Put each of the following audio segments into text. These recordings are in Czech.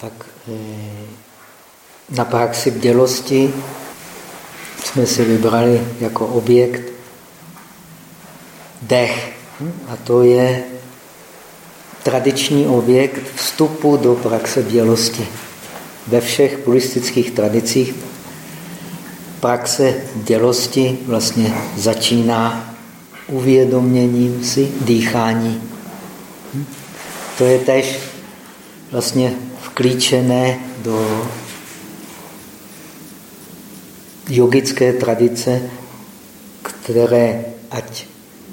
tak eh, na praxi bdělosti jsme si vybrali jako objekt dech. A to je tradiční objekt vstupu do praxe bdělosti. Ve všech buddhistických tradicích praxe bdělosti vlastně začíná uvědoměním si dýchání. To je tež vlastně vklíčené do yogické tradice, které, ať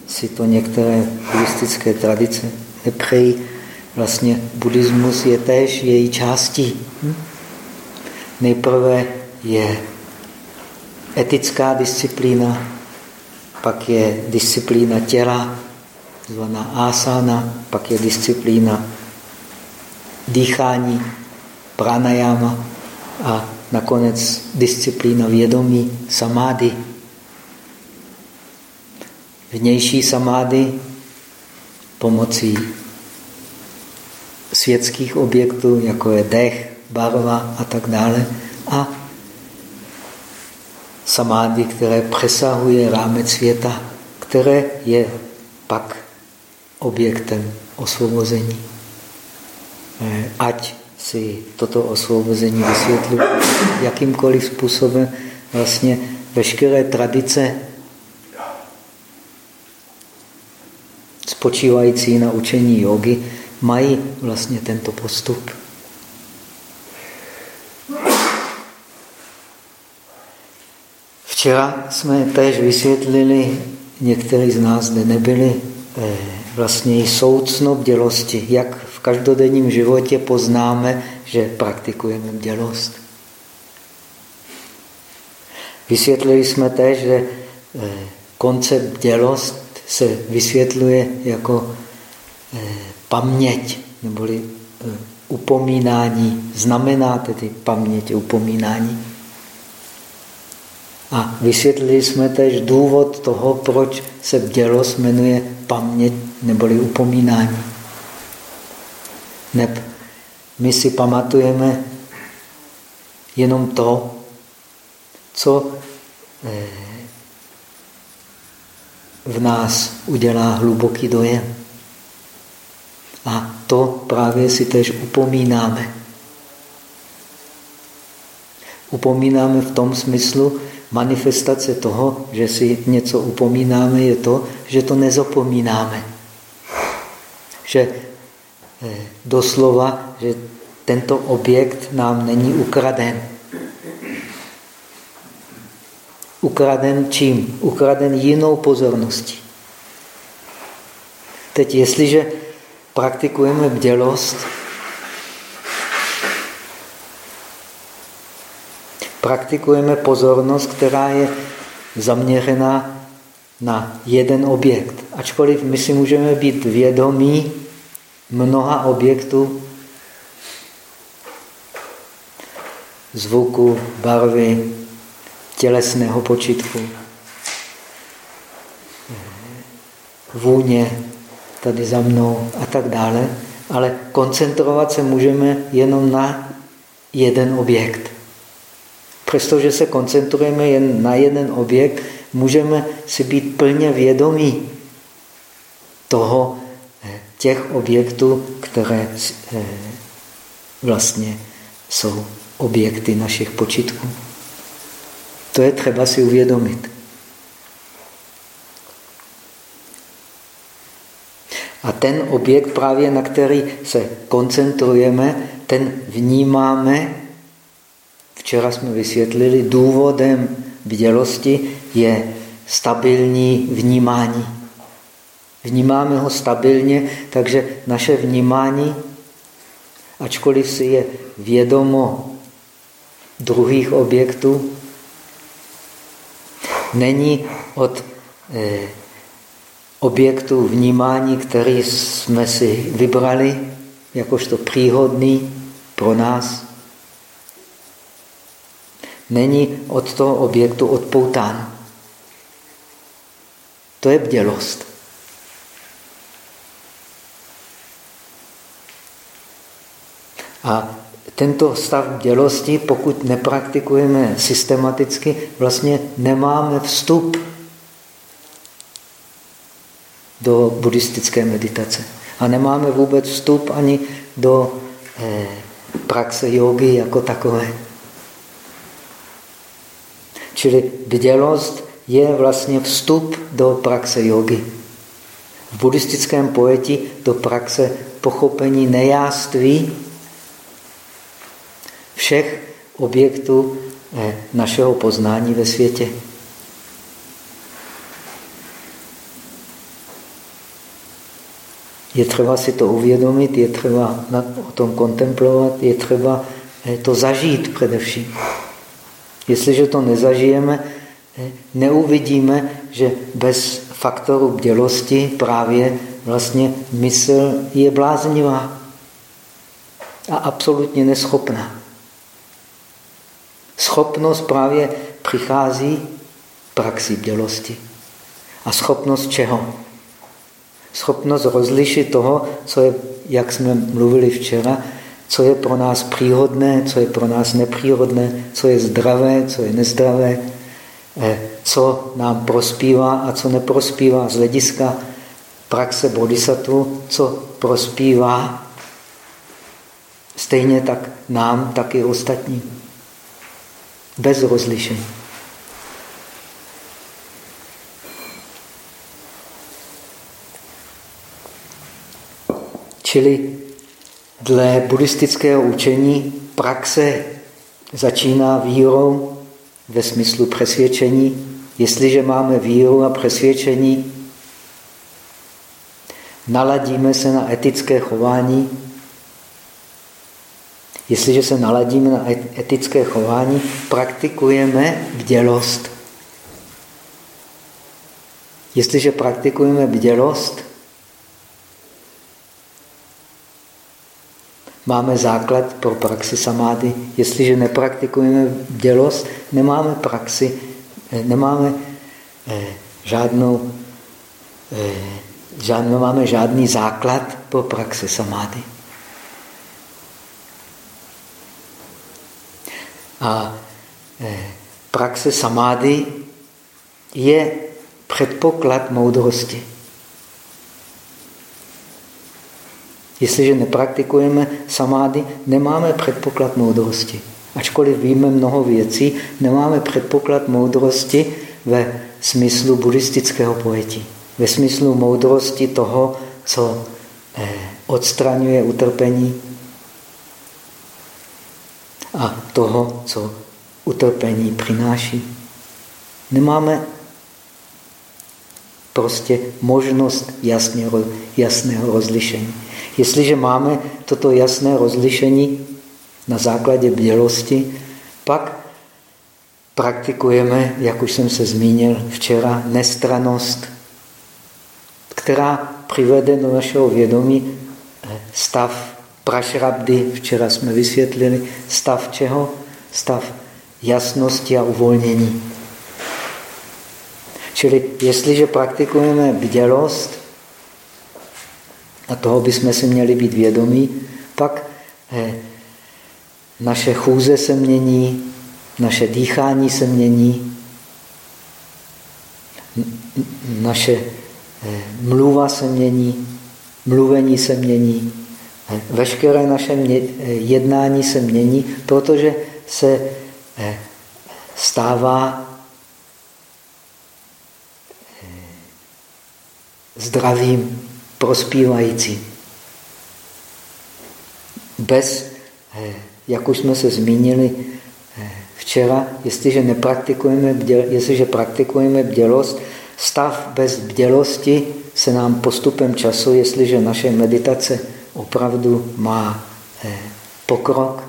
si to některé buddhistické tradice nepřejí, vlastně buddhismus je též její částí. Nejprve je etická disciplína, pak je disciplína těla, zvaná asana, pak je disciplína dýchání, pranayama a nakonec disciplína vědomí, samády. Vnější samády pomocí světských objektů, jako je dech, barva a tak dále. A samády, které přesahuje rámec světa, které je pak objektem osvobození. Ať si toto osvobození vysvětluje jakýmkoliv způsobem, vlastně veškeré tradice spočívající na učení jogy mají vlastně tento postup. Včera jsme též vysvětlili, někteří z nás zde nebyli, eh, vlastně i soucno bdělosti, jak každodenním životě poznáme, že praktikujeme bdělost. Vysvětlili jsme též, že eh, koncept bdělost se vysvětluje jako eh, paměť, neboli upomínání, znamená tedy paměť, upomínání. A vysvětlili jsme tež důvod toho, proč se bdělost jmenuje paměť neboli upomínání. Neb my si pamatujeme jenom to, co eh, v nás udělá hluboký dojem. A to právě si tež upomínáme. Upomínáme v tom smyslu, manifestace toho, že si něco upomínáme, je to, že to nezapomínáme. Že doslova, že tento objekt nám není ukraden. Ukraden čím? Ukraden jinou pozorností. Teď, jestliže praktikujeme bdělost, praktikujeme pozornost, která je zaměřená na jeden objekt. Ačkoliv my si můžeme být vědomí mnoha objektů, zvuku, barvy, tělesného počitku, vůně tady za mnou a tak dále, ale koncentrovat se můžeme jenom na jeden objekt. Přestože se koncentrujeme jen na jeden objekt, můžeme si být plně vědomí toho, těch objektů, které eh, vlastně jsou objekty našich počitků. To je třeba si uvědomit. A ten objekt, právě na který se koncentrujeme, ten vnímáme Včera jsme vysvětlili, důvodem bdělosti je stabilní vnímání. Vnímáme ho stabilně, takže naše vnímání, ačkoliv si je vědomo druhých objektů, není od eh, objektu vnímání, který jsme si vybrali jakožto příhodný pro nás, není od toho objektu odpoután. To je bdělost. A tento stav bdělosti, pokud nepraktikujeme systematicky, vlastně nemáme vstup do buddhistické meditace. A nemáme vůbec vstup ani do eh, praxe jogy jako takové. Čili bdělost je vlastně vstup do praxe jogy. V buddhistickém pojetí do praxe pochopení nejáství všech objektů eh, našeho poznání ve světě. Je třeba si to uvědomit, je třeba o tom kontemplovat, je třeba eh, to zažít především. Jestliže to nezažijeme, eh, neuvidíme, že bez faktoru bdělosti právě vlastně mysl je bláznivá a absolutně neschopná. Schopnost právě přichází praxi bdělosti. A schopnost čeho? Schopnost rozlišit toho, co je, jak jsme mluvili včera, co je pro nás příhodné, co je pro nás nepříhodné, co je zdravé, co je nezdravé, eh, co nám prospívá a co neprospívá z hlediska praxe bodhisattva, co prospívá stejně tak nám, tak i ostatním. Bez rozlišení. Čili dle buddhistického učení praxe začíná vírou ve smyslu přesvědčení. Jestliže máme víru a přesvědčení, naladíme se na etické chování. Jestliže se naladíme na etické chování, praktikujeme bdělost. Jestliže praktikujeme bdělost, máme základ pro praxi samády. Jestliže nepraktikujeme bdělost, nemáme praxi, eh, nemáme eh, žádnou, eh, žád, nemáme žádný základ pro praxi samády. A praxe samády je předpoklad moudrosti. Jestliže nepraktikujeme samády, nemáme předpoklad moudrosti. Ačkoliv víme mnoho věcí, nemáme předpoklad moudrosti ve smyslu buddhistického pojetí. Ve smyslu moudrosti toho, co eh, odstraňuje utrpení a toho, co utrpení přináší. Nemáme prostě možnost jasně, jasného rozlišení. Jestliže máme toto jasné rozlišení na základě bělosti, pak praktikujeme, jak už jsem se zmínil včera, nestranost, která přivede do našeho vědomí eh, stav prašrabdy, včera jsme vysvětlili, stav čeho? Stav jasnosti a uvolnění. Čili jestliže praktikujeme bdělost, a toho bychom si měli být vědomí, pak eh, naše chůze se mění, naše dýchání se mění, naše eh, mluva se mění, mluvení se mění, veškeré naše jednání se mění, protože se stává zdravým prospívající. Bez, eh, jak už jsme se zmínili eh, včera, jestliže nepraktikujeme, jestliže praktikujeme bdělost, stav bez bdělosti se nám postupem času, jestliže naše meditace opravdu má eh, pokrok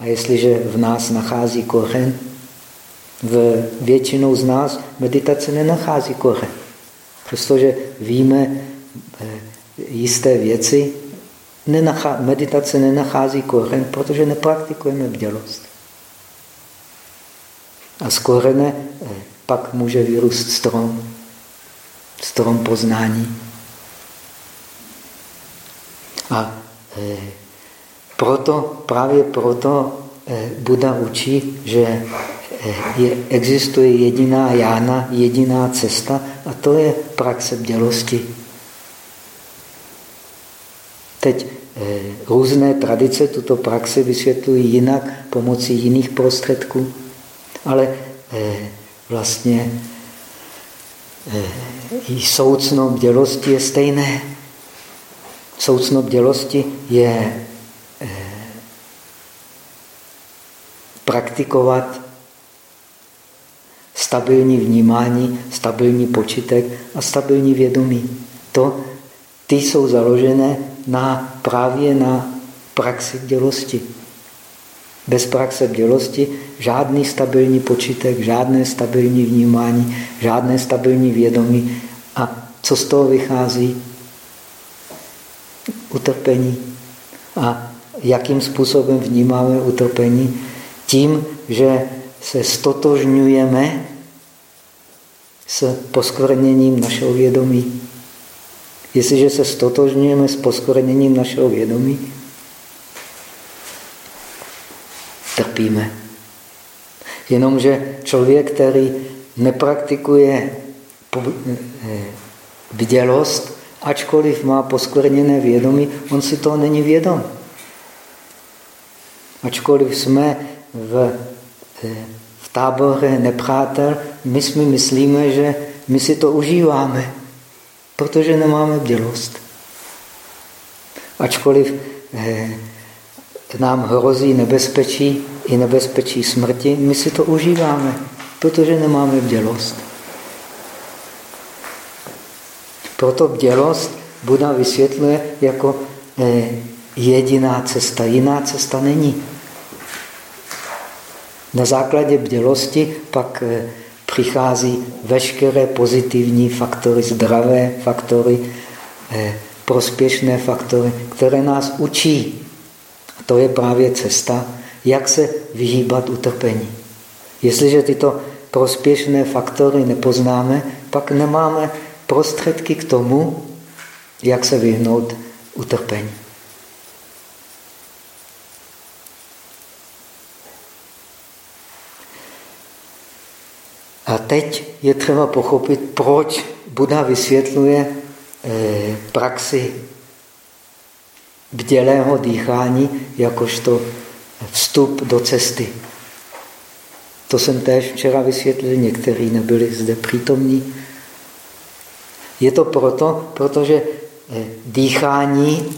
a jestliže v nás nachází kořen, v většinou z nás meditace nenachází kořen. Přestože víme, Eh, jisté věci, meditace nenachází kořen, protože nepraktikujeme bdělost. A z kořene eh, pak může vyrůst strom, strom poznání. A eh, proto, právě proto eh, Buda učí, že eh, je, existuje jediná jána, jediná cesta a to je praxe bdělosti. Teď různé tradice tuto praxi vysvětlují jinak pomocí jiných prostředků, ale vlastně soucno bdělosti je stejné. Soucno bdělosti je praktikovat stabilní vnímání, stabilní počítek a stabilní vědomí. To, ty jsou založené na, právě na praxi dělosti. Bez praxe dělosti žádný stabilní počítek, žádné stabilní vnímání, žádné stabilní vědomí. A co z toho vychází? Utrpení. A jakým způsobem vnímáme utrpení? tím, že se stotožňujeme s poskvrněním našeho vědomí. Jestliže se stotožňujeme s poskvrněním našeho vědomí, trpíme. Jenomže člověk, který nepraktikuje vidělost, ačkoliv má poskvrněné vědomí, on si toho není vědom. Ačkoliv jsme v, v táboře nepřátel, my si myslíme, že my si to užíváme, protože nemáme bdělost. Ačkoliv eh, nám hrozí nebezpečí i nebezpečí smrti, my si to užíváme, protože nemáme bdělost. Proto bdělost Buda vysvětluje jako eh, jediná cesta. Jiná cesta není. Na základě bdělosti pak eh, přichází veškeré pozitivní faktory, zdravé faktory, eh, prospěšné faktory, které nás učí. A to je právě cesta, jak se vyhýbat utrpení. Jestliže tyto prospěšné faktory nepoznáme, pak nemáme prostředky k tomu, jak se vyhnout utrpení. A teď je třeba pochopit, proč Buddha vysvětluje eh, praxi bdělého dýchání jakožto vstup do cesty. To jsem též včera vysvětlil, někteří nebyli zde přítomní. Je to proto, protože eh, dýchání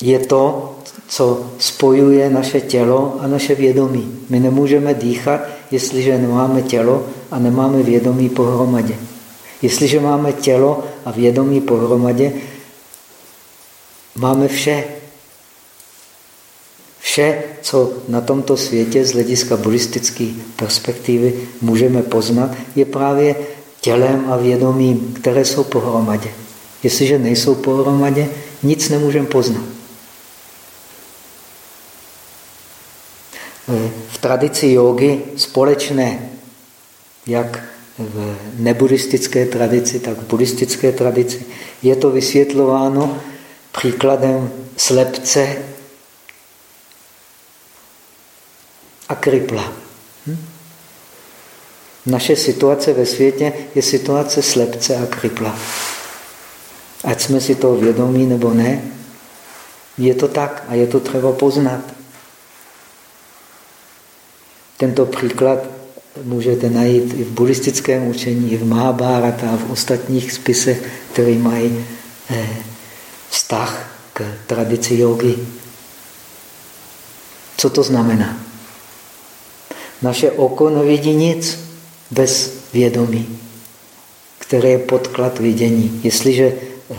je to, co spojuje naše tělo a naše vědomí. My nemůžeme dýchat, jestliže nemáme tělo a nemáme vědomí pohromadě. Jestliže máme tělo a vědomí pohromadě, máme vše. Vše, co na tomto světě z hlediska buddhistické perspektivy můžeme poznat, je právě tělem a vědomím, které jsou pohromadě. Jestliže nejsou pohromadě, nic nemůžeme poznat. v tradici jogy společné, jak v nebuddhistické tradici, tak v buddhistické tradici. Je to vysvětlováno příkladem slepce a kripla. Naše situace ve světě je situace slepce a kripla. Ať jsme si to vědomí nebo ne, je to tak a je to třeba poznat. Tento příklad můžete najít i v buddhistickém učení, i v Mahabharata a v ostatních spisech, které mají eh, vztah k tradici jogy. Co to znamená? Naše oko nevidí nic bez vědomí, které je podklad vidění. Jestliže eh,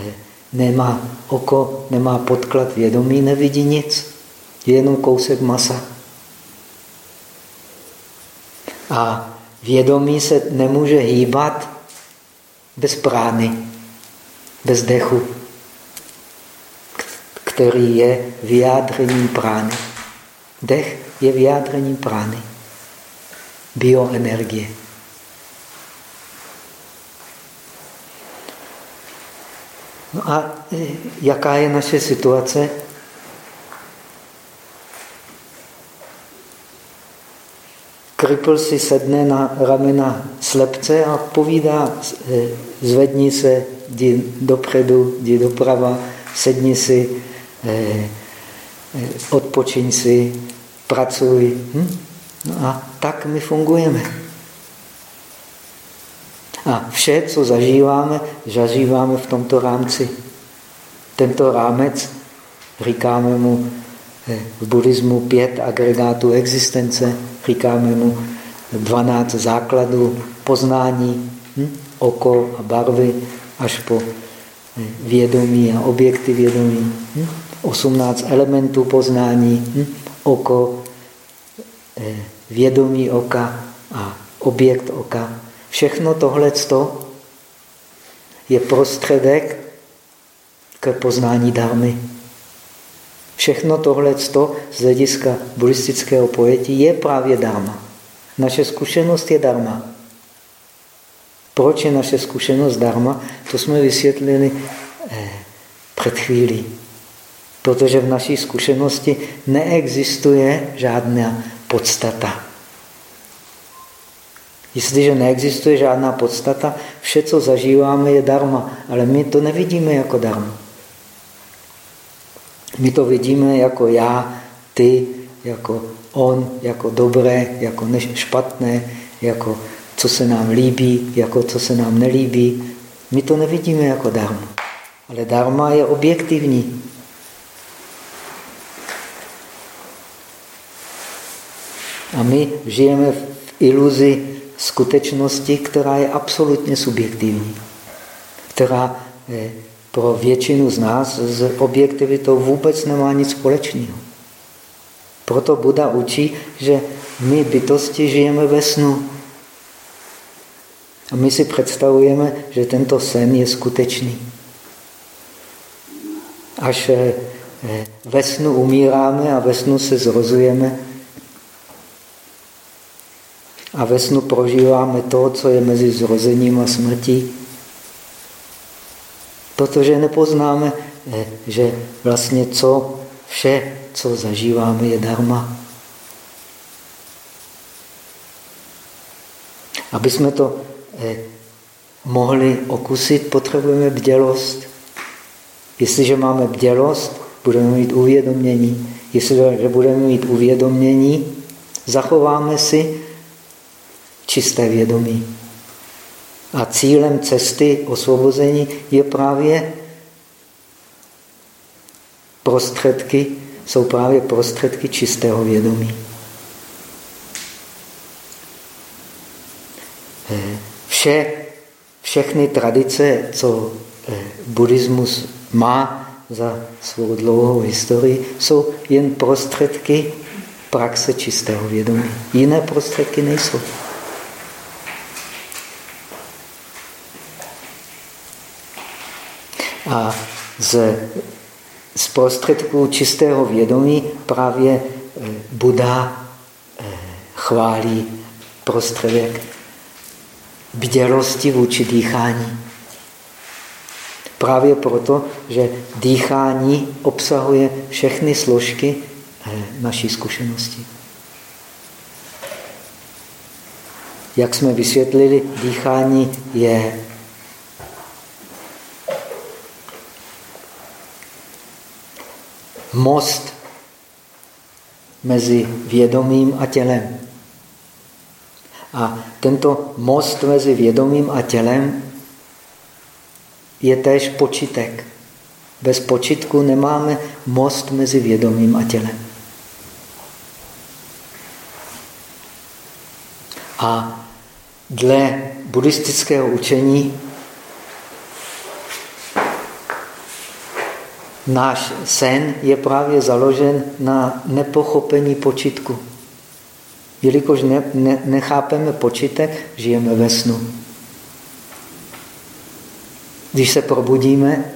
nemá oko, nemá podklad vědomí, nevidí nic. Je jenom kousek masa. A vědomí se nemůže hýbat bez prány, bez dechu, který je vyjádřením prány. Dech je vyjádřením prány, bioenergie. No a e, jaká je naše situace? Kripl si sedne na ramena slepce a povídá, e, zvedni se, jdi dopředu, jdi doprava, sedni si, e, odpočiň si, pracuj. Hm? No a tak my fungujeme. A vše, co zažíváme, zažíváme v tomto rámci. Tento rámec, říkáme mu eh, v buddhismu pět agregátů existence, říkáme mu dvanáct základů poznání, hm? oko a barvy, až po eh, vědomí a objekty vědomí, hm? 18 elementů poznání, hm? oko, eh, vědomí oka a objekt oka. Všechno tohle je prostředek k poznání dármy. Všechno tohle z hlediska buddhistického pojetí je právě dárma. Naše zkušenost je dárma. Proč je naše zkušenost dárma? To jsme vysvětlili eh, před chvílí. Protože v naší zkušenosti neexistuje žádná podstata. Jestliže neexistuje žádná podstata, vše, co zažíváme, je darma, ale my to nevidíme jako darma. My to vidíme jako já, ty, jako on, jako dobré, jako špatné, jako co se nám líbí, jako co se nám nelíbí. My to nevidíme jako darma. Ale darma je objektivní. A my žijeme v iluzi skutečnosti, která je absolutně subjektivní, která eh, pro většinu z nás s objektivitou vůbec nemá nic společného. Proto Buda učí, že my bytosti žijeme ve snu. A my si představujeme, že tento sen je skutečný. Až eh, eh, ve snu umíráme a ve snu se zrozujeme, a ve snu prožíváme to, co je mezi zrozením a smrtí, protože nepoznáme, eh, že vlastně co vše, co zažíváme, je darma. Aby jsme to eh, mohli okusit, potřebujeme bdělost. Jestliže máme bdělost, budeme mít uvědomění. Jestliže budeme mít uvědomění, zachováme si čisté vědomí. A cílem cesty osvobození je právě prostředky, jsou právě prostředky čistého vědomí. Eh, vše, všechny tradice, co eh, buddhismus má za svou dlouhou historii, jsou jen prostředky praxe čistého vědomí. Jiné prostředky nejsou. A z, z prostředků čistého vědomí právě eh, Buddha eh, chválí prostředek bdělosti vůči dýchání. Právě proto, že dýchání obsahuje všechny složky eh, naší zkušenosti. Jak jsme vysvětlili, dýchání je most mezi vědomím a tělem. A tento most mezi vědomím a tělem je též počitek. Bez počitku nemáme most mezi vědomím a tělem. A dle buddhistického učení náš sen je právě založen na nepochopení počitku. Jelikož ne, ne, nechápeme počitek, žijeme ve snu. Když se probudíme,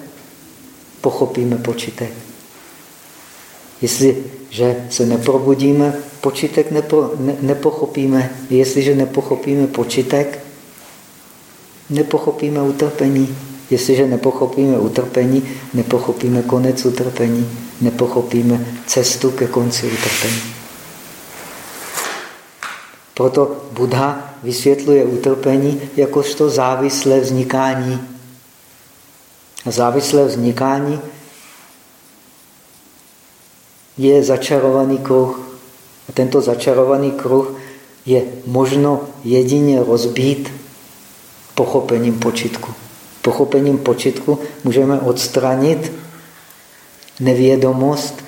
pochopíme počitek. Jestliže se neprobudíme, počitek nepo, ne, nepochopíme. Jestliže nepochopíme počitek, nepochopíme utrpení. Jestliže nepochopíme utrpení, nepochopíme konec utrpení, nepochopíme cestu ke konci utrpení. Proto Buddha vysvětluje utrpení jakožto závislé vznikání. A závislé vznikání je začarovaný kruh. A tento začarovaný kruh je možno jedině rozbít pochopením počitku. Pochopením počitku můžeme odstranit nevědomost,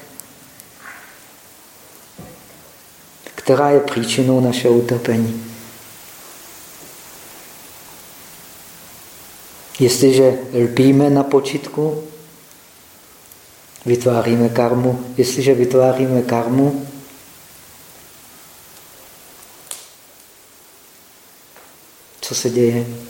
která je příčinou našeho utrpení. Jestliže lpíme na počitku, vytváříme karmu. Jestliže vytváříme karmu, co se děje?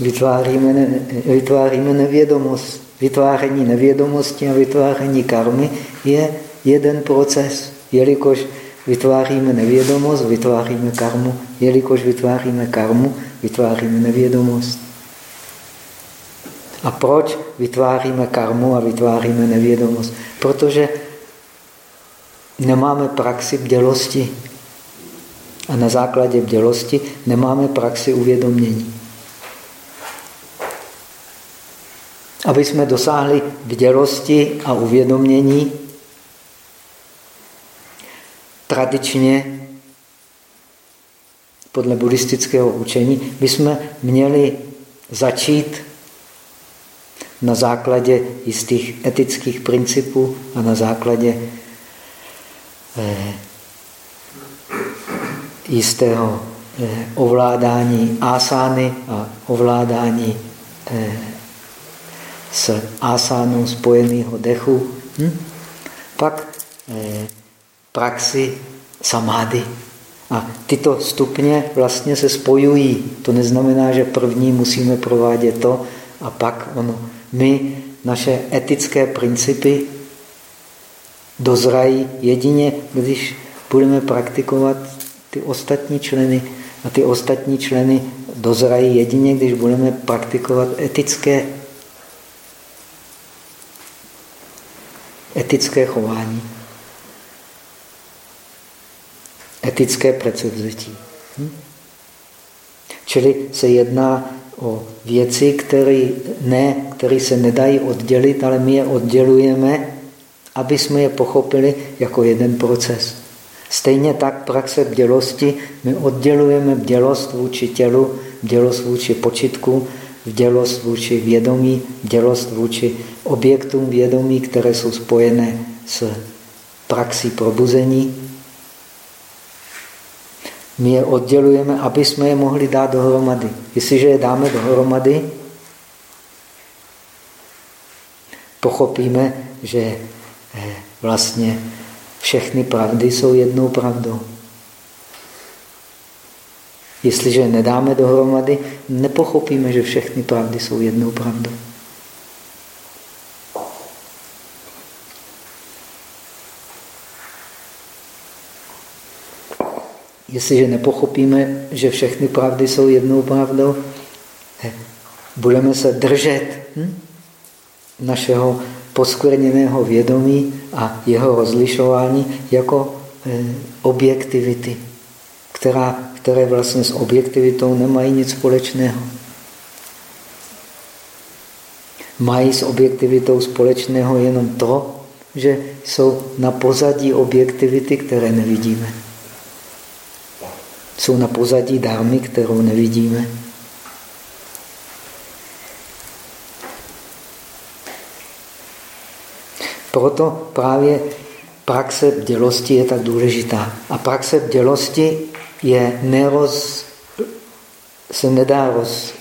Vytváříme, ne, vytváříme nevědomost. Vytváření nevědomosti a vytváření karmy je jeden proces, jelikož vytváříme nevědomost, vytváříme karmu, jelikož vytváříme karmu, vytváříme nevědomost. A proč vytváříme karmu a vytváříme nevědomost? Protože nemáme praxi bdělosti. A na základě bdělosti nemáme praxi uvědomění. Aby jsme dosáhli bdělosti a uvědomění, tradičně podle buddhistického učení bychom měli začít na základě jistých etických principů a na základě eh, jistého eh, ovládání asány a ovládání eh, s asánou spojeného dechu. Hm? Pak eh, praxi samády. A tyto stupně vlastně se spojují. To neznamená, že první musíme provádět to a pak ono my, naše etické principy dozrají jedině, když budeme praktikovat ty ostatní členy. A ty ostatní členy dozrají jedině, když budeme praktikovat etické, etické chování. Etické předsevzetí. Hm? Čili se jedná o věci, které, ne, které se nedají oddělit, ale my je oddělujeme, aby jsme je pochopili jako jeden proces. Stejně tak praxe bdělosti, my oddělujeme bdělost vůči tělu, bdělost vůči počitku, bdělost vůči vědomí, bdělost vůči objektům vědomí, které jsou spojené s praxí probuzení my je oddělujeme, aby jsme je mohli dát dohromady. Jestliže je dáme dohromady, pochopíme, že eh, vlastně všechny pravdy jsou jednou pravdou. Jestliže nedáme dohromady, nepochopíme, že všechny pravdy jsou jednou pravdou. Jestliže nepochopíme, že všechny pravdy jsou jednou pravdou, budeme se držet hm, našeho poskvrněného vědomí a jeho rozlišování jako eh, objektivity, která, které vlastně s objektivitou nemají nic společného. Mají s objektivitou společného jenom to, že jsou na pozadí objektivity, které nevidíme jsou na pozadí dármy, kterou nevidíme. Proto právě praxe bdělosti je tak důležitá. A praxe bdělosti je neroz, se nedá roz,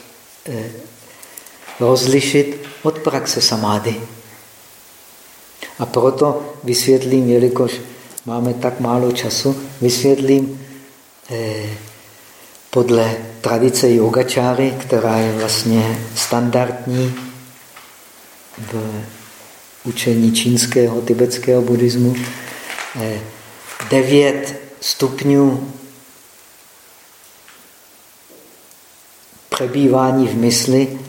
eh, rozlišit od praxe samády. A proto vysvětlím, jelikož máme tak málo času, vysvětlím podle tradice yogačáry, která je vlastně standardní v učení čínského, tibetského buddhismu, eh, devět stupňů přebývání v mysli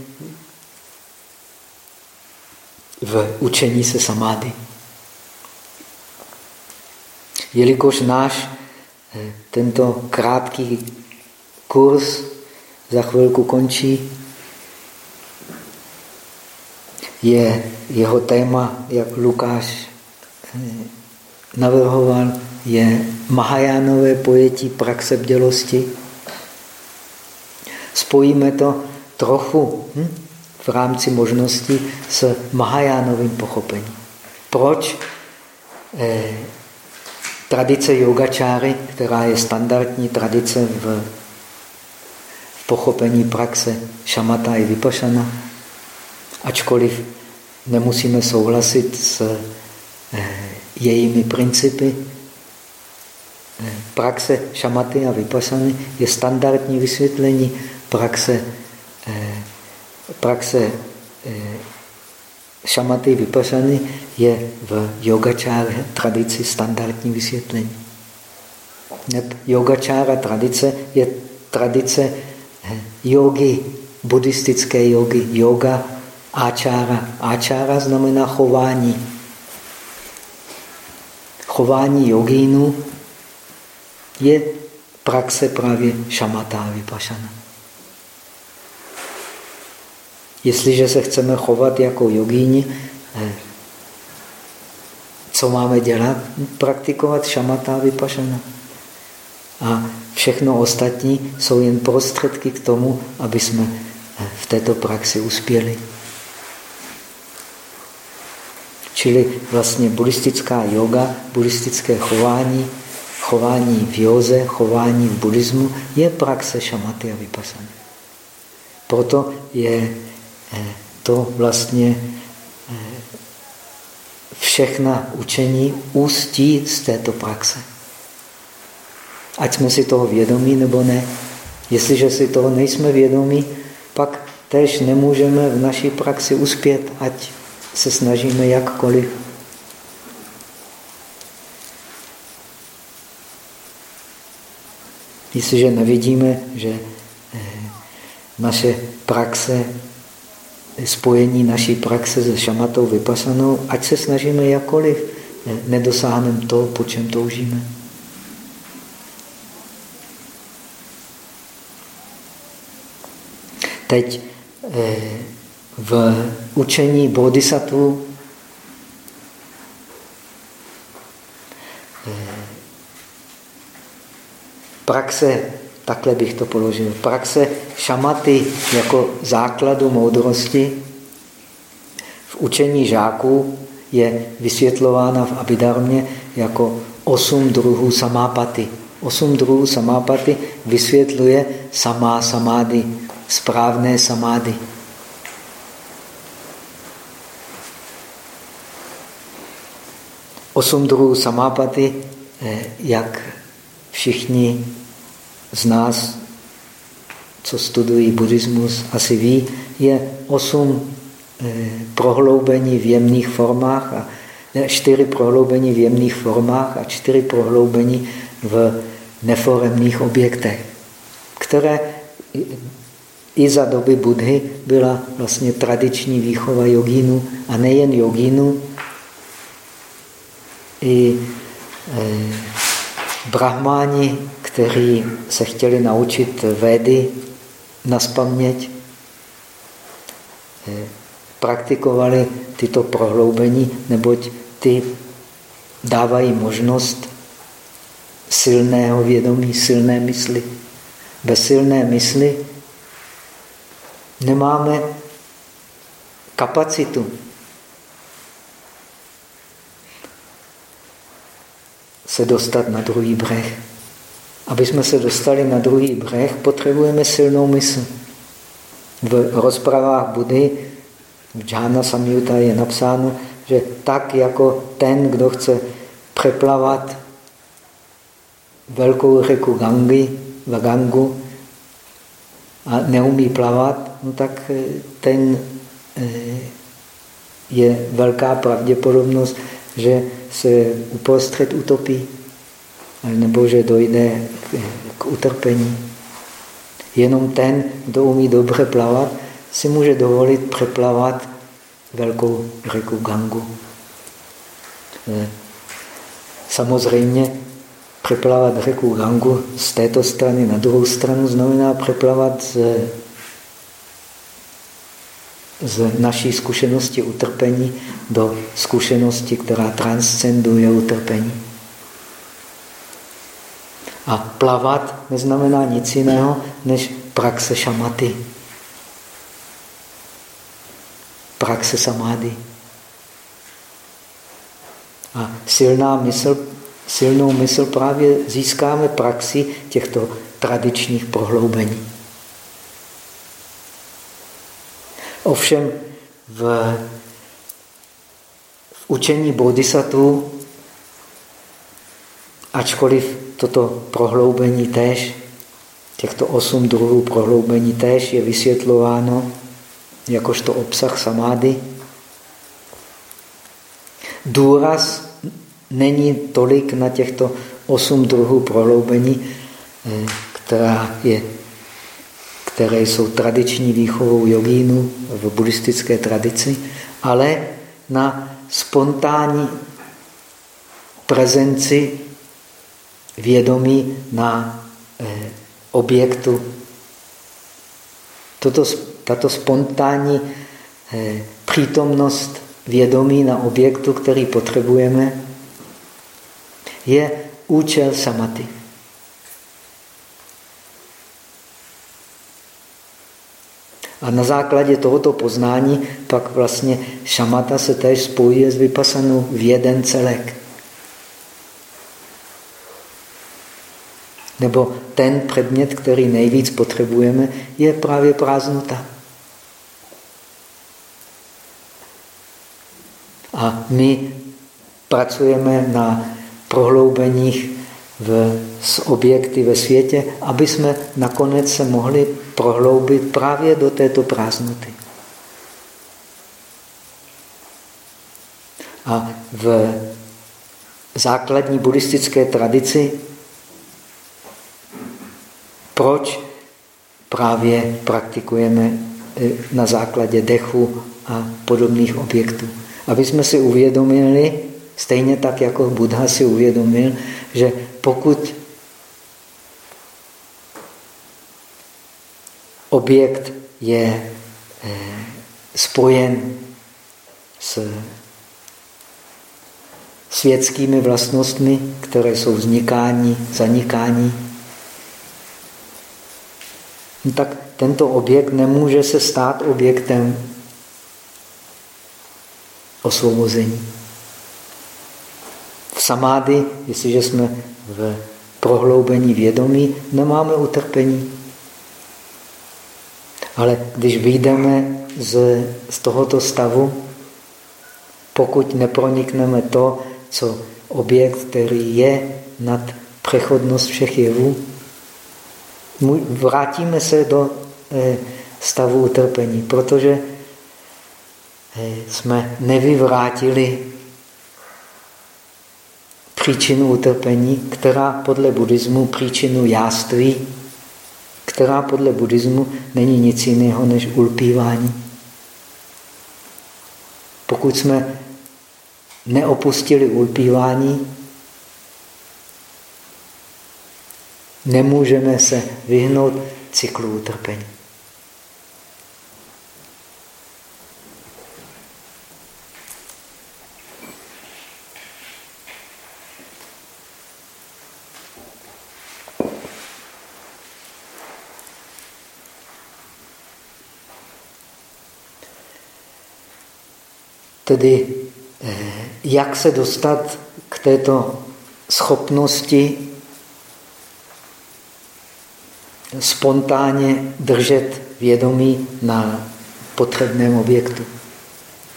v učení se samády. jelikož náš eh, tento krátký kurz za chvilku končí, je jeho téma, jak Lukáš eh, navrhoval, je Mahajánové pojetí praxe bdělosti. Spojíme to trochu hm, v rámci možností s Mahajánovým pochopením. Proč eh, tradice yogačáry, která je standardní tradice v, pochopení praxe šamata i vypašana, ačkoliv nemusíme souhlasit s eh, jejími principy, eh, praxe šamaty a vypasany je standardní vysvětlení praxe, eh, praxe šamaty vypasany je v yogačáře tradici standardní vysvětlení. Yogačára tradice je tradice jogy, buddhistické jogy. Yoga áčára. Áčára znamená chování. Chování jogínu je praxe právě šamata a vypašana. Jestliže se chceme chovat jako jogíni, eh, co máme dělat? Praktikovat šamata vypašana. A všechno ostatní jsou jen prostředky k tomu, aby jsme eh, v této praxi uspěli. Čili vlastně buddhistická yoga, buddhistické chování, chování v józe, chování v buddhismu je praxe šamaty a vypasany. Proto je to vlastně eh, všechna učení ústí z této praxe. Ať jsme si toho vědomí nebo ne. Jestliže si toho nejsme vědomí, pak tež nemůžeme v naší praxi uspět, ať se snažíme jakkoliv. Jestliže nevidíme, že eh, naše praxe, spojení naší praxe se šamatou vypasanou, ať se snažíme jakkoliv, eh, nedosáhneme to, po čem toužíme. Teď eh, v učení bodhisattva praxe, takhle bych to položil, praxe šamaty jako základu moudrosti v učení žáků je vysvětlována v Abidarmě jako osm druhů samápaty. Osm druhů samápaty vysvětluje samá samády, správné samády. Osm druhů samápaty, eh, jak všichni z nás, co studují buddhismus, asi ví, je osm eh, prohloubení v jemných formách a čtyři prohloubení v jemných formách a čtyři prohloubení v neforemných objektech, které i za doby Budhy byla vlastně tradiční výchova jogínu a nejen jogínu, i eh, brahmáni, kteří se chtěli naučit védy na spaměť, eh, praktikovali tyto prohloubení, neboť ty dávají možnost silného vědomí, silné mysli. Bez silné mysli nemáme kapacitu se dostat na druhý břeh. Aby jsme se dostali na druhý břeh, potřebujeme silnou mysl. V rozpravách Budy, v Džána Samyuta je napsáno, že tak jako ten, kdo chce přeplavat velkou řeku Gangy, v Gangu, a neumí plavat, no tak eh, ten eh, je velká pravděpodobnost, že se uprostřed utopí, nebo že dojde k utrpení. Jenom ten, kdo umí dobře plavat, si může dovolit přeplavat velkou řeku Gangu. samozřejmě přeplavat řeku Gangu z této strany na druhou stranu znamená přeplavat z, z naší zkušenosti utrpení do zkušenosti, která transcenduje utrpení. A plavat neznamená nic jiného, než praxe šamaty. Praxe samády. A silná mysl, silnou mysl právě získáme praxi těchto tradičních prohloubení. Ovšem v, v učení bodhisattva, ačkoliv toto prohloubení též, těchto osm druhů prohloubení též je vysvětlováno jakožto obsah samády, důraz není tolik na těchto osm druhů prohloubení, eh, která je, které jsou tradiční výchovou jogínu v buddhistické tradici, ale na spontánní prezenci vědomí na eh, objektu. Toto, tato spontánní eh, přítomnost vědomí na objektu, který potřebujeme, je účel samaty. A na základě tohoto poznání pak vlastně šamata se též spojuje s vypasanou v jeden celek. Nebo ten předmět, který nejvíc potřebujeme, je právě prázdnota. A my pracujeme na prohloubeních v, s objekty ve světě, aby jsme nakonec se mohli prohloubit právě do této prázdnoty. A v základní buddhistické tradici proč právě praktikujeme eh, na základě dechu a podobných objektů. Aby jsme si uvědomili, stejně tak jako Buddha si uvědomil, že pokud objekt je eh, spojen s světskými vlastnostmi, které jsou vznikání, zanikání, tak tento objekt nemůže se stát objektem osvobození. V samády, jestliže jsme v prohloubení vědomí, nemáme utrpení. Ale když vyjdeme z, z tohoto stavu, pokud nepronikneme to, co objekt, který je nad přechodnost všech jevů, vrátíme se do eh, stavu utrpení, protože eh, jsme nevyvrátili příčinu utrpení, která podle buddhismu příčinu jáství, která podle buddhismu není nic jiného než ulpívání. Pokud jsme neopustili ulpívání, Nemůžeme se vyhnout cyklu utrpení. Tedy eh, jak se dostat k této schopnosti spontánně držet vědomí na potřebném objektu.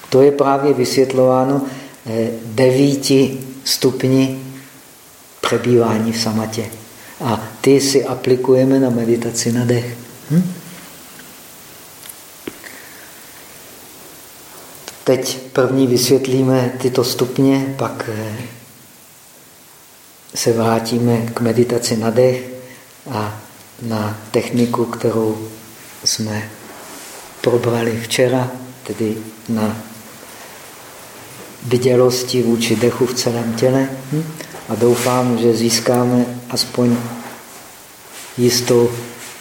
To je právě vysvětlováno eh, devíti stupni přebývání v samatě. A ty si aplikujeme na meditaci na dech. Hm? Teď první vysvětlíme tyto stupně, pak eh, se vrátíme k meditaci na dech a na techniku, kterou jsme probrali včera, tedy na vidělosti vůči dechu v celém těle. Hm? a doufám, že získáme aspoň jistou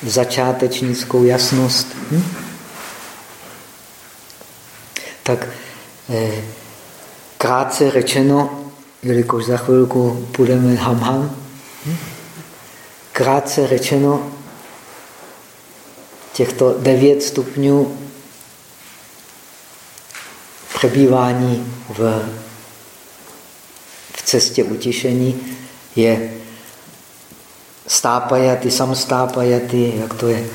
začátečnickou jasnost. Hm? Tak eh, krátce řečeno, jelikož za chvilku půjdeme ham-ham, hm? Krátce řečeno, těchto devět stupňů přebývání v, v cestě utišení je stápajaty, samstápajaty, jak to je?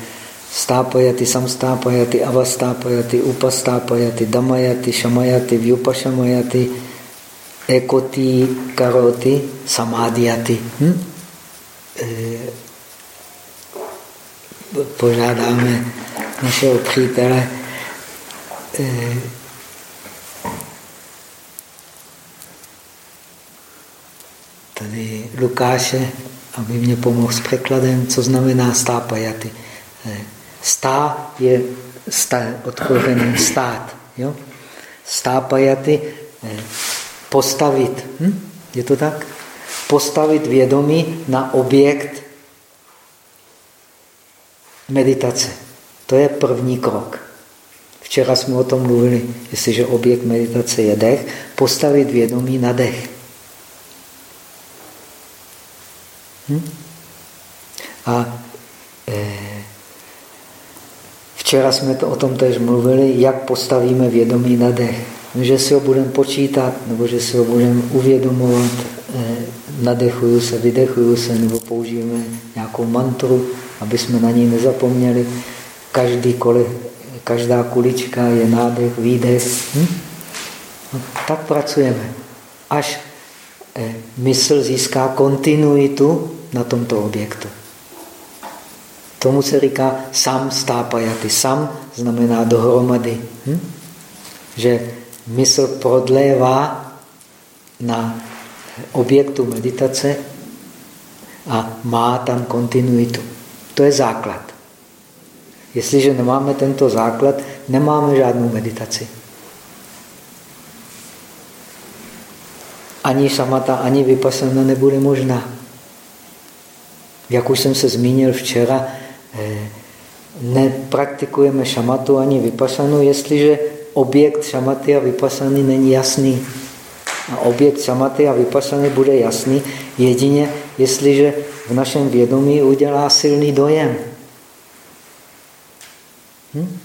Stápajaty, samstápajaty, avastápajaty, upastápajaty, damajaty, šamajaty, vyupašamajaty, ekoty, karoty, samádiaty. Hm? E, požádáme našeho přítele e, tady Lukáše, aby mě pomohl s překladem, co znamená stápajaty. Eh, stá je stá, odchořený stát. Jo? Stápajaty eh, postavit. Hm? Je to tak? Postavit vědomí na objekt meditace. To je první krok. Včera jsme o tom mluvili, jestliže objekt meditace je dech, postavit vědomí na dech. Hm? A e, včera jsme to o tom tež mluvili, jak postavíme vědomí na dech. Že si ho budeme počítat, nebo že si ho budeme uvědomovat, e, nadechuju se, vydechuju se, nebo použijeme nějakou mantru, aby jsme na ní nezapomněli. Každý kole, každá kulička je nádech, výdech. Hm? No, tak pracujeme. Až Eh, mysl získá kontinuitu na tomto objektu. Tomu se říká sam stápajaty. Sam znamená dohromady. Hm? Že mysl prodlévá na objektu meditace a má tam kontinuitu. To je základ. Jestliže nemáme tento základ, nemáme žádnou meditaci. ani samata, ani vypasana nebude možná. Jak už jsem se zmínil včera, eh, nepraktikujeme šamatu ani vypasanu, jestliže objekt šamaty a vypasany není jasný. A objekt šamaty a vypasany bude jasný jedině, jestliže v našem vědomí udělá silný dojem. Hm?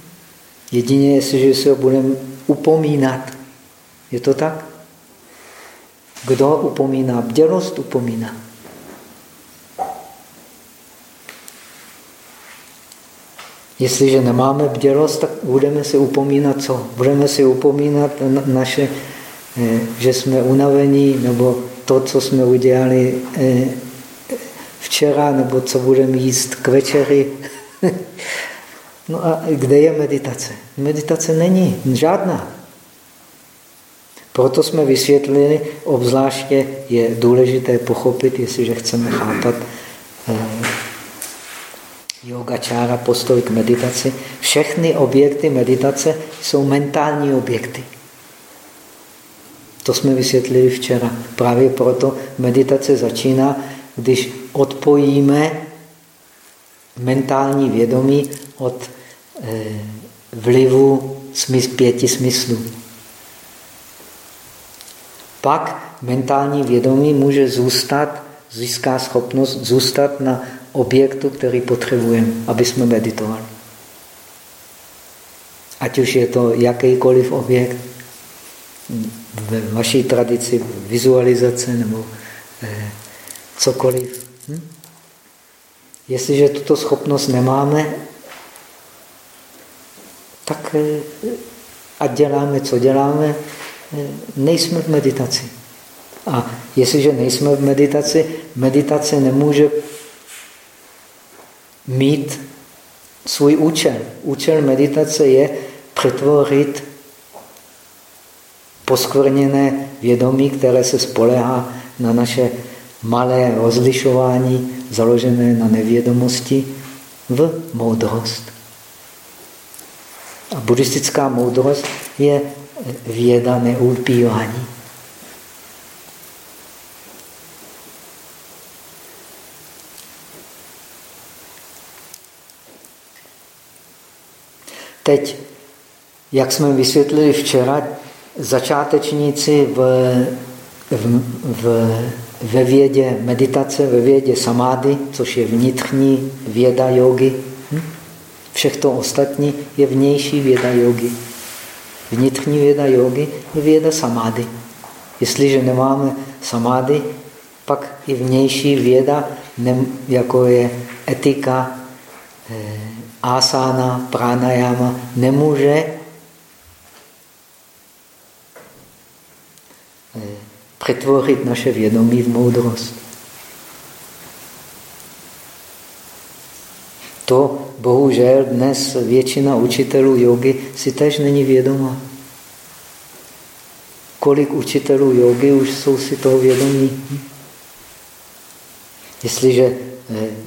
Jedině, jestliže se ho budeme upomínat. Je to tak? Kdo upomíná? Bdělost upomíná. Jestliže nemáme bdělost, tak budeme si upomínat co? Budeme si upomínat naše, eh, že jsme unavení, nebo to, co jsme udělali eh, včera, nebo co budeme jíst k večeri. No a kde je meditace? Meditace není, žádná. Proto jsme vysvětlili, obzvláště je důležité pochopit, jestliže chceme chápat eh, yogačára, postoj k meditaci. Všechny objekty meditace jsou mentální objekty. To jsme vysvětlili včera. Právě proto meditace začíná, když odpojíme mentální vědomí od eh, vlivu smysl, pěti smyslů pak mentální vědomí může zůstat, získá schopnost zůstat na objektu, který potřebujeme, aby jsme meditovali. Ať už je to jakýkoliv objekt, v vaší tradici vizualizace nebo eh, cokoliv. Hm? Jestliže tuto schopnost nemáme, tak eh, ať děláme, co děláme, nejsme v meditaci. A jestliže nejsme v meditaci, meditace nemůže mít svůj účel. Účel meditace je přetvorit poskvrněné vědomí, které se spolehá na naše malé rozlišování, založené na nevědomosti, v moudrost. A buddhistická moudrost je věda neulpívání. Teď, jak jsme vysvětlili včera, začátečníci v, v, v, ve vědě meditace, ve vědě samády, což je vnitřní věda jogy, hm? všechno ostatní je vnější věda jogy. Vnitřní věda jogy je věda samády. Jestliže nemáme samády, pak i vnější věda, jako je etika, eh, asana, pranayama, nemůže přetvořit naše vědomí v moudrost. To bohužel dnes většina učitelů jogy si tež není vědomá. Kolik učitelů jogy už jsou si toho vědomí? Jestliže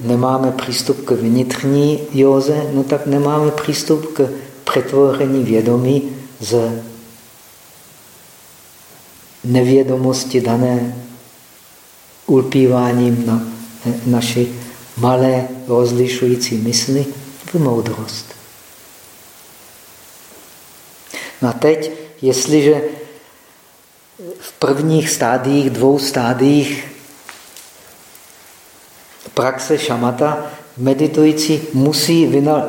nemáme přístup k vnitřní józe, no tak nemáme přístup k přetvoření vědomí z nevědomosti dané ulpíváním na naši malé rozlišující mysli v moudrost. No a teď, jestliže v prvních stádiích, dvou stádiích praxe šamata meditující musí vynal,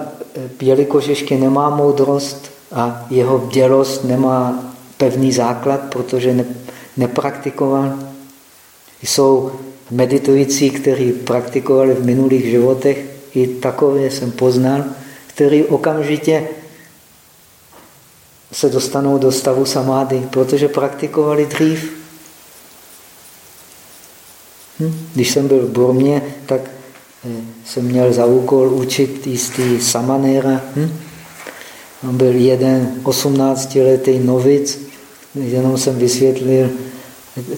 jelikož ještě nemá moudrost a jeho bdělost nemá pevný základ, protože ne, nepraktikoval. Jsou meditující, kteří praktikovali v minulých životech, i takové jsem poznal, který okamžitě se dostanou do stavu samády, protože praktikovali dřív. Hm? Když jsem byl v Burmě, tak eh, jsem měl za úkol učit jistý samanéra. Hm? On byl jeden 18-letý novic, jenom jsem vysvětlil,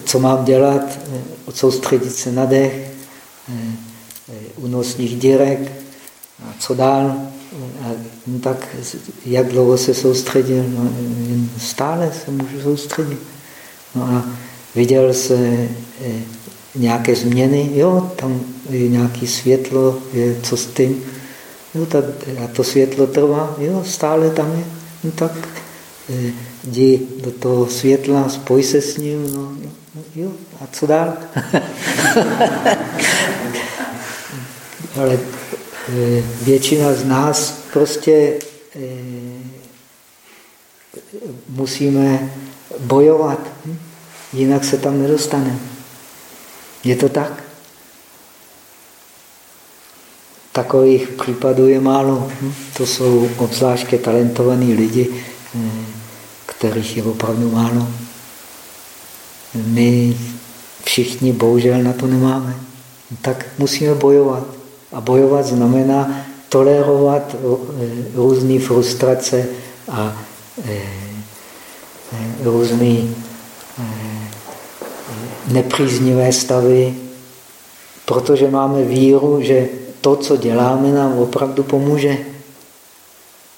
co mám dělat, eh, soustředit se na dech, unosních eh, dírek, a co dál. A tak jak dlouho se soustředil? No, stále se můžu soustředit. No a viděl se nějaké změny, jo, tam je nějaké světlo, je co s tím, jo, tak, a to světlo trvá, jo, stále tam je, no tak eh, jdi do toho světla, spoj se s ním, no, no jo, a co dál? Ale eh, většina z nás prostě eh, musíme bojovat, hm? jinak se tam nedostaneme. Je to tak? Takových případů je málo. Hm? To jsou obzvláště talentovaní lidi, hm, kterých je opravdu málo. My všichni bohužel na to nemáme. Tak musíme bojovat. A bojovat znamená tolerovat eh, různé frustrace a eh, eh, různé nepříznivé stavy, protože máme víru, že to, co děláme, nám opravdu pomůže.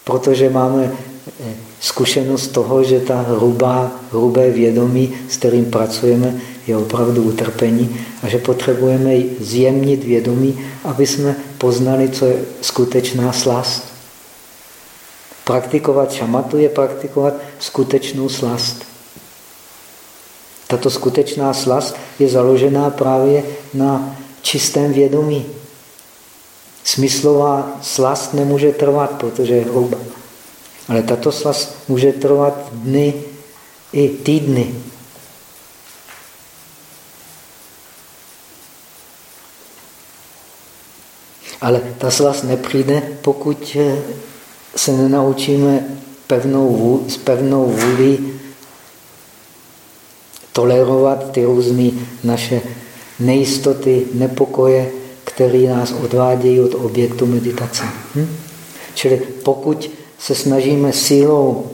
Protože máme eh, zkušenost toho, že ta hrubá, hrubé vědomí, s kterým pracujeme, je opravdu utrpení a že potřebujeme zjemnit vědomí, aby jsme poznali, co je skutečná slast. Praktikovat šamatu je praktikovat skutečnou slast. Tato skutečná slast je založená právě na čistém vědomí. Smyslová slast nemůže trvat, protože je hrubá. Ale tato slast může trvat dny i týdny. Ale ta slast nepřijde, pokud se nenaučíme pevnou, s pevnou vůli tolerovat ty různé naše nejistoty, nepokoje, které nás odvádějí od objektu meditace. Hm? Čili pokud se snažíme sílou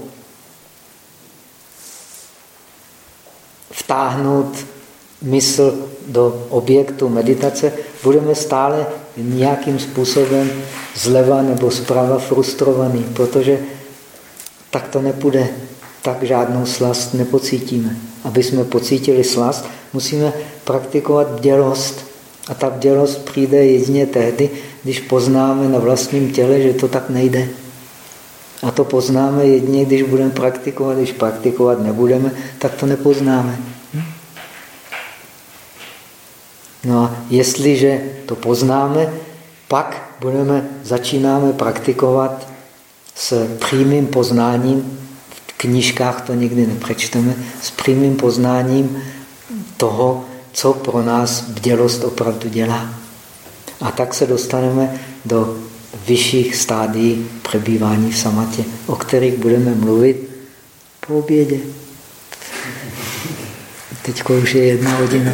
vtáhnout mysl do objektu meditace, budeme stále nějakým způsobem zleva nebo zprava frustrovaný, protože tak to nepůjde, tak žádnou slast nepocítíme aby jsme pocítili slast, musíme praktikovat bdělost. A ta bdělost přijde jedině tehdy, když poznáme na vlastním těle, že to tak nejde. A to poznáme jedině, když budeme praktikovat. Když praktikovat nebudeme, tak to nepoznáme. No a jestliže to poznáme, pak budeme, začínáme praktikovat s přímým poznáním, knížkách to nikdy nepřečteme, s přímým poznáním toho, co pro nás bdělost opravdu dělá. A tak se dostaneme do vyšších stádií přebývání v samatě, o kterých budeme mluvit po obědě. Teď už je jedna hodina.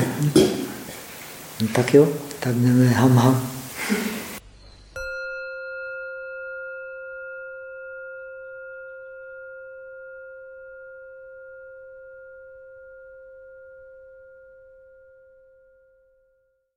No tak jo, tak jdeme ham ham.